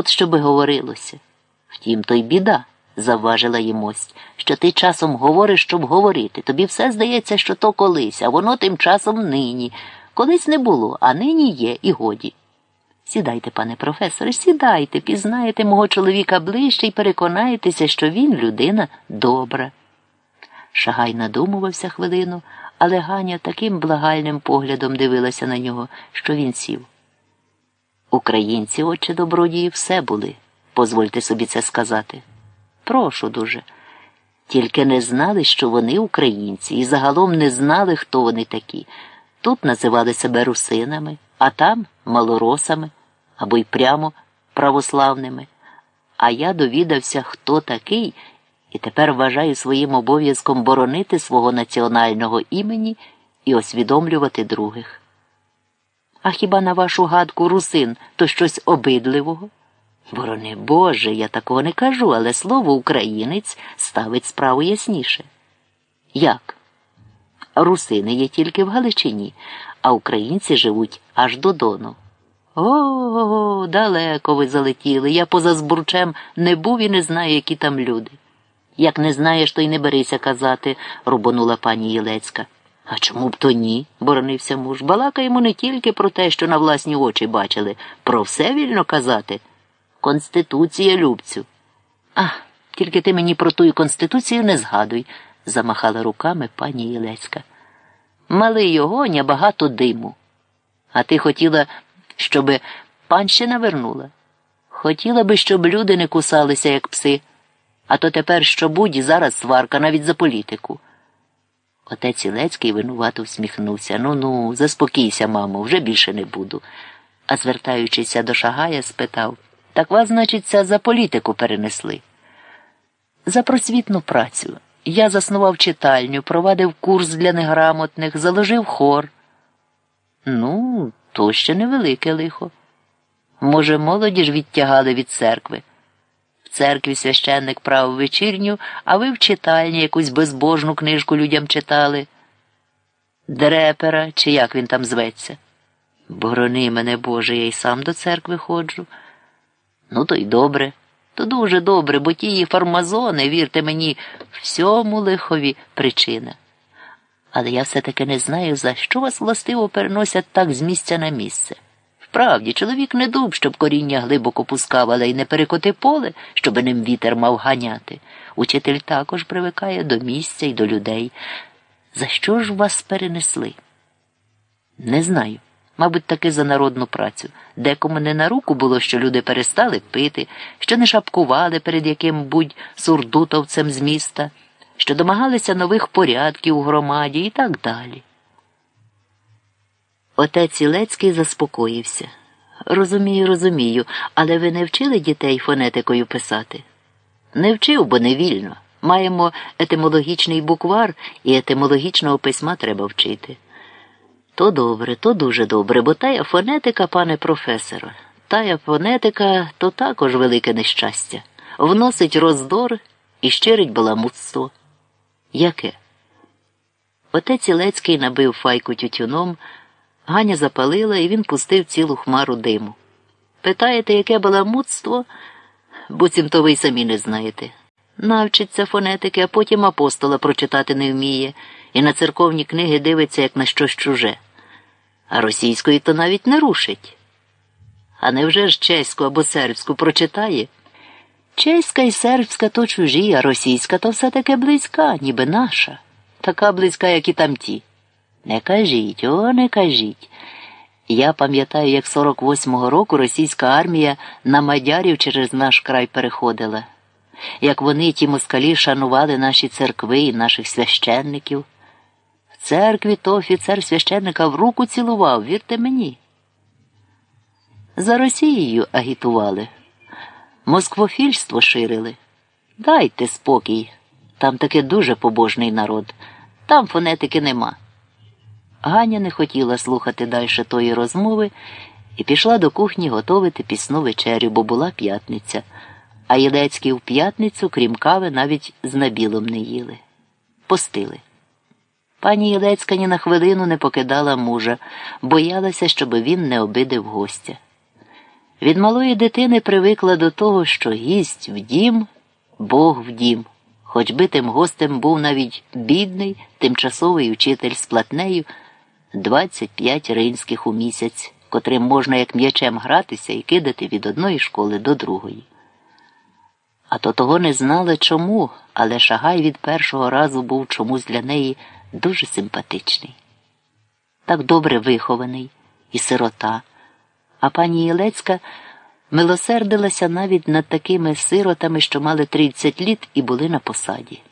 от щоби говорилося. Втім, то й біда, завважила їмость, що ти часом говориш, щоб говорити. Тобі все здається, що то колись, а воно тим часом нині. Колись не було, а нині є, і годі. Сідайте, пане професоре, сідайте, пізнаєте мого чоловіка ближче і переконаєтеся, що він людина добра. Шагай надумувався хвилину, але Ганя таким благальним поглядом дивилася на нього, що він сів. Українці, отче добродії, все були, позвольте собі це сказати. Прошу дуже. Тільки не знали, що вони українці, і загалом не знали, хто вони такі. Тут називали себе русинами, а там малоросами або й прямо православними. А я довідався, хто такий, і тепер вважаю своїм обов'язком боронити свого національного імені і освідомлювати других. А хіба на вашу гадку русин то щось обидливого? Борони Боже, я такого не кажу, але слово українець ставить справу ясніше. Як? Русини є тільки в Галичині, а українці живуть аж до Дону. О, далеко ви залетіли. Я поза збурчем не був і не знаю, які там люди. Як не знаєш, то й не берися казати, рубонула пані Єлецька. А чому б то ні? боронився муж. Балакаємо не тільки про те, що на власні очі бачили, про все вільно казати. Конституція любцю. А, тільки ти мені про ту конституцію не згадуй, замахала руками пані Єлецька. Малий огоня багато диму. А ти хотіла, щоб панщина вернула. Хотіла би, щоб люди не кусалися, як пси, а то тепер що будь зараз сварка навіть за політику. Отець Ілецький винувато всміхнувся. Ну ну, заспокійся, мамо, вже більше не буду. А звертаючися до Шагая, спитав так вас, значиться, за політику перенесли. За просвітну працю. Я заснував читальню, провадив курс для неграмотних, заложив хор. Ну, то ще невелике лихо. Може, молоді ж відтягали від церкви. Церкві священник правив вечірню, а ви в читальні якусь безбожну книжку людям читали. Дрепера, чи як він там зветься. Борони мене, Боже, я й сам до церкви ходжу. Ну, то й добре. То дуже добре, бо тії фармазони, вірте мені, всьому лихові причина. Але я все-таки не знаю, за що вас властиво переносять так з місця на місце. Вправді, чоловік не дуб, щоб коріння глибоко пускав, але й не перекоти поле, щоб ним вітер мав ганяти. Учитель також привикає до місця і до людей. За що ж вас перенесли? Не знаю. Мабуть, таки за народну працю. Декому не на руку було, що люди перестали пити, що не шапкували перед яким будь сурдутовцем з міста, що домагалися нових порядків у громаді і так далі. Отець Ілецький заспокоївся. Розумію, розумію, але ви не вчили дітей фонетикою писати? Не вчив, бо не вільно. Маємо етимологічний буквар, і етимологічного письма треба вчити. То добре, то дуже добре, бо тая фонетика, пане професоре, тая фонетика то також велике нещастя. Вносить роздор і щирить баламутство. Яке? Отець Ілецький набив файку тютюном, Ганя запалила, і він пустив цілу хмару диму. Питаєте, яке баламутство? Буцімто ви й самі не знаєте. Навчиться фонетики, а потім апостола прочитати не вміє, і на церковні книги дивиться, як на щось чуже а російської то навіть не рушить. А невже ж чеську або сербську прочитає? Чеська і сербська то чужі, а російська то все таки близька, ніби наша, така близька, як і тамті. Не кажіть, о, не кажіть. Я пам'ятаю, як 48-го року російська армія на мадярів через наш край переходила, як вони, ті москалі, шанували наші церкви і наших священників В церкві то офіцер священника в руку цілував, вірте мені. За Росією агітували, москвофільство ширили. Дайте спокій. Там таки дуже побожний народ, там фонетики нема. Ганя не хотіла слухати далі тої розмови і пішла до кухні готувати пісну вечерю, бо була п'ятниця, а Єлецькі в п'ятницю, крім кави, навіть з набілом не їли. Постили. Пані Єлецька ні на хвилину не покидала мужа, боялася, щоб він не обидив гостя. Від малої дитини привикла до того, що гість в дім, Бог в дім, хоч би тим гостем був навіть бідний, тимчасовий учитель з платнею 25 ринських у місяць, котрим можна як м'ячем гратися і кидати від одної школи до другої. А то того не знали чому, але Шагай від першого разу був чомусь для неї дуже симпатичний. Так добре вихований і сирота. А пані Єлецька милосердилася навіть над такими сиротами, що мали 30 літ і були на посаді.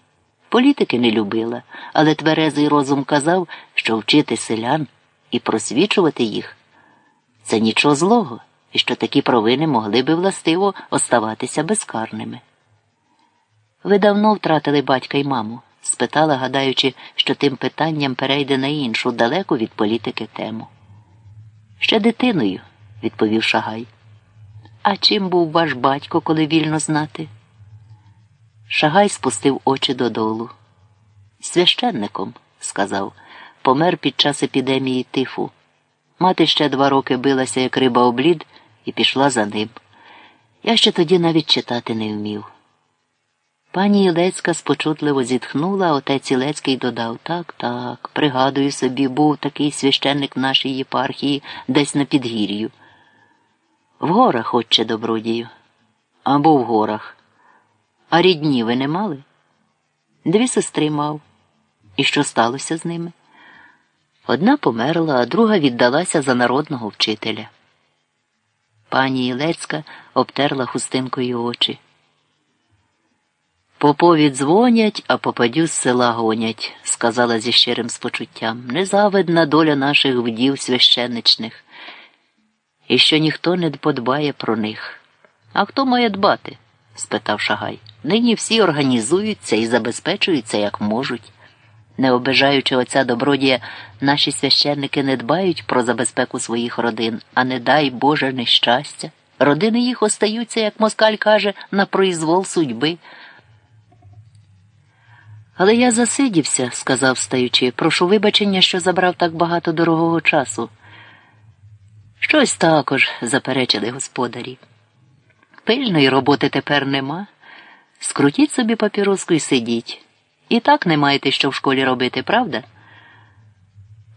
Політики не любила, але тверезий розум казав, що вчити селян і просвічувати їх це нічого злого, і що такі провини могли би властиво оставатися безкарними. Ви давно втратили батька й маму? спитала, гадаючи, що тим питанням перейде на іншу, далеку від політики тему. Ще дитиною, відповів Шагай. А чим був ваш батько, коли вільно знати? Шагай спустив очі додолу. Священником, сказав, помер під час епідемії тифу. Мати ще два роки билася, як риба облід, і пішла за ним. Я ще тоді навіть читати не вмів. Пані Ілецька спочутливо зітхнула, а отець Ілецький додав так, так, пригадую собі, був такий священник нашій єпархії десь на підгір'ю. В горах, отче добродію. Або в горах. А рідні ви не мали? Дві сестри мав. І що сталося з ними? Одна померла, а друга віддалася за народного вчителя. Пані Ілецька обтерла хустинкою очі. Попові дзвонять, а попадю з села гонять, сказала зі щирим спочуттям. Незавидна доля наших вдів священичних, і що ніхто не подбає про них. А хто має дбати? Спитав Шагай. Нині всі організуються і забезпечуються, як можуть. Не обижаючи отця добродія, наші священники не дбають про забезпеку своїх родин, а не дай Боже нещастя. Родини їх остаються, як москаль каже, на произвол судьби. Але я засидівся, сказав стаючи, прошу вибачення, що забрав так багато дорогого часу. Щось також, заперечили господарі. Пильної роботи тепер нема. Скрутіть собі папіроску і сидіть. І так не маєте що в школі робити, правда?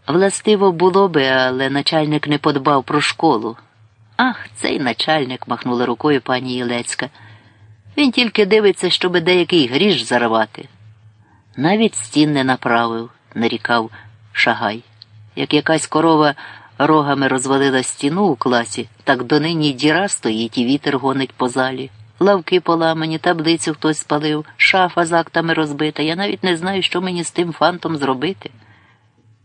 Властиво було би, але начальник не подбав про школу. Ах, цей начальник, махнула рукою пані Єлецька. Він тільки дивиться, щоби деякий гріш зарвати. Навіть стін не направив, нарікав шагай. Як якась корова рогами розвалила стіну у класі, так донині діра стоїть і вітер гонить по залі. Лавки поламані, таблицю хтось спалив, шафа з актами розбита. Я навіть не знаю, що мені з тим фантом зробити.